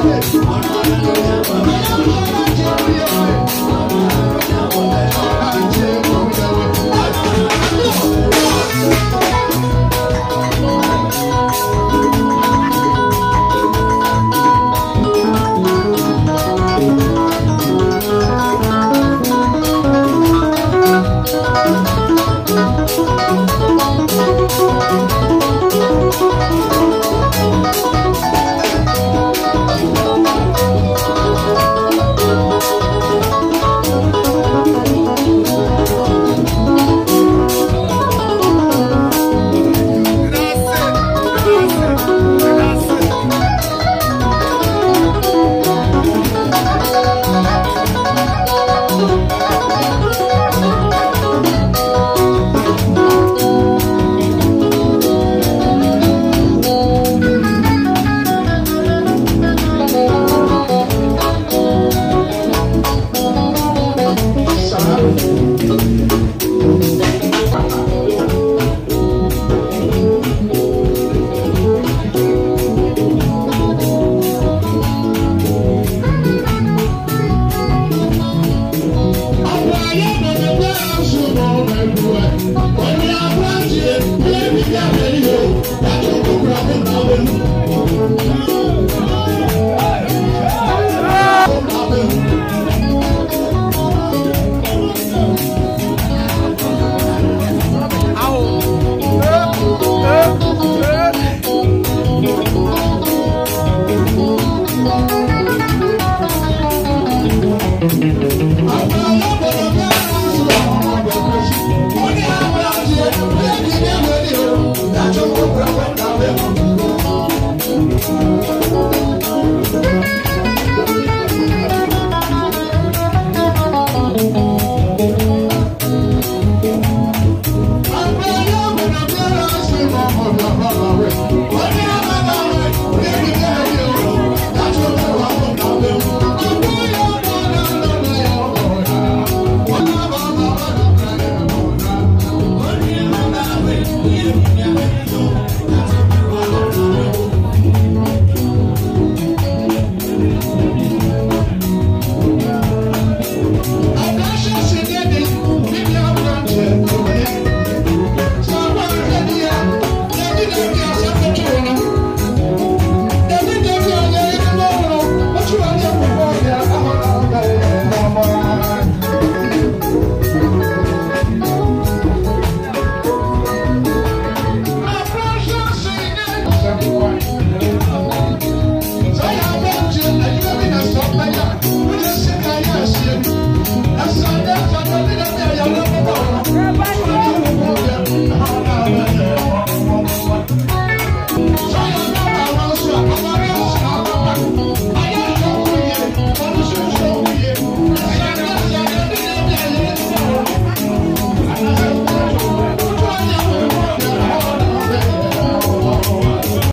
Hallelujah. Hallelujah.